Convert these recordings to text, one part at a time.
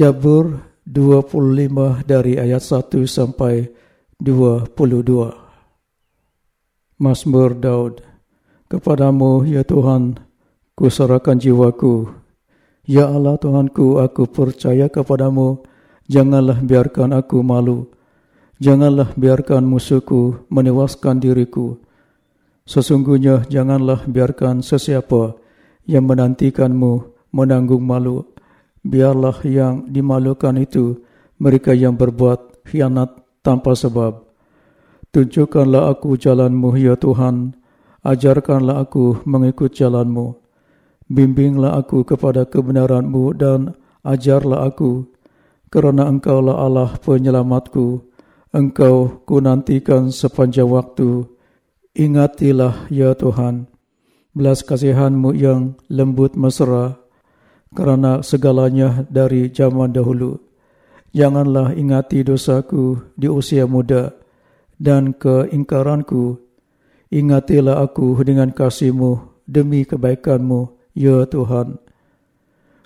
Jabur 25 dari ayat 1 sampai 22. Mazmur Daud. Kepadamu, ya Tuhan, ku serahkan jiwaku. Ya Allah Tuhanku, aku percaya kepadamu. Janganlah biarkan aku malu. Janganlah biarkan musuhku menewaskan diriku. Sesungguhnya janganlah biarkan sesiapa yang menantikanmu menanggung malu. Biarlah yang dimalukan itu mereka yang berbuat khianat tanpa sebab. Tunjukkanlah aku jalanmu, ya Tuhan. Ajarkanlah aku mengikut jalanmu. Bimbinglah aku kepada kebenaranmu dan ajarlah aku. Kerana engkaulah Allah penyelamatku. Engkau ku nantikan sepanjang waktu. Ingatilah, ya Tuhan. Belas kasihanmu yang lembut mesra. Kerana segalanya dari zaman dahulu. Janganlah ingati dosaku di usia muda dan keingkaranku. Ingatilah aku dengan kasihmu demi kebaikanmu, ya Tuhan.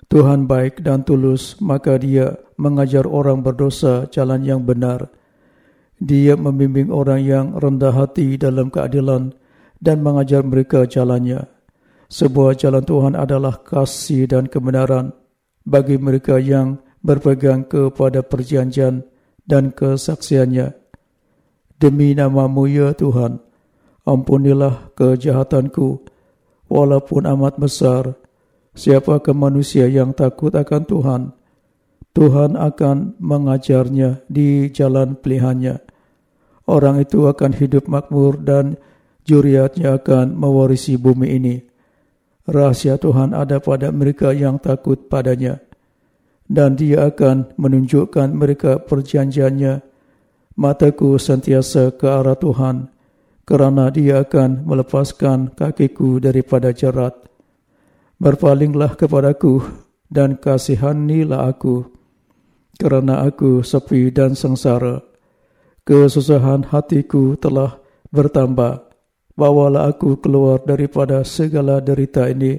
Tuhan baik dan tulus, maka dia mengajar orang berdosa jalan yang benar. Dia membimbing orang yang rendah hati dalam keadilan dan mengajar mereka jalannya. Sebuah jalan Tuhan adalah kasih dan kebenaran bagi mereka yang berpegang kepada perjanjian dan kesaksiannya. Demi namamu ya Tuhan, ampunilah kejahatanku, walaupun amat besar. Siapakah manusia yang takut akan Tuhan? Tuhan akan mengajarnya di jalan pilihannya. Orang itu akan hidup makmur dan juriatnya akan mewarisi bumi ini. Rahasia Tuhan ada pada mereka yang takut padanya. Dan dia akan menunjukkan mereka perjanjiannya Mataku sentiasa ke arah Tuhan kerana dia akan melepaskan kakiku daripada jerat. Berpalinglah kepadaku dan kasihanilah aku kerana aku sepi dan sengsara. Kesusahan hatiku telah bertambah. Bawalah aku keluar daripada segala derita ini.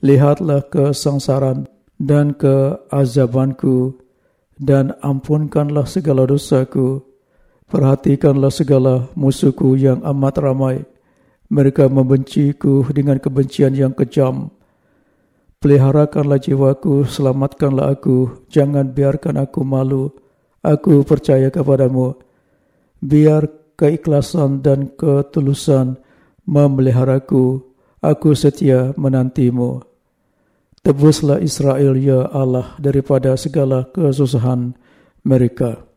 Lihatlah kesengsaran dan keazabanku dan ampunkanlah segala dosaku. Perhatikanlah segala musuhku yang amat ramai. Mereka membenciku dengan kebencian yang kejam. Peliharakanlah jiwaku, selamatkanlah aku. Jangan biarkan aku malu. Aku percaya kepadamu. Biar keikhlasan dan ketulusan memeliharaku. Aku setia menantimu. Tebuslah Israel ya Allah daripada segala kesusahan mereka.